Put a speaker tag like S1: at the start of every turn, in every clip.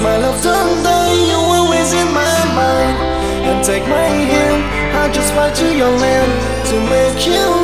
S1: Cause my love thunder, you always in my mind. And take my hand, I'll just fly to your land to make you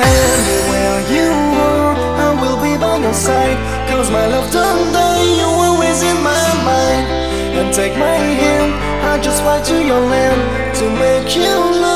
S1: Anywhere you are, I will be by your side. Cause my love don't die, you always in my mind. And take my hand, I just fly to your land to make you